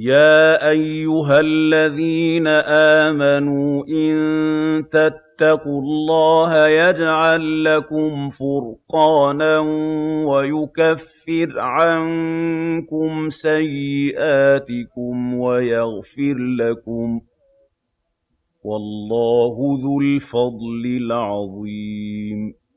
يَا أَيُّهَا الَّذِينَ آمَنُوا إِن تَتَّقُوا اللَّهَ يَجْعَل لَّكُمْ فُرْقَانًا وَيُكَفِّرْ عَنكُمْ سَيِّئَاتِكُمْ وَيَغْفِرْ لَكُمْ ۗ وَاللَّهُ ذُو الْفَضْلِ الْعَظِيمِ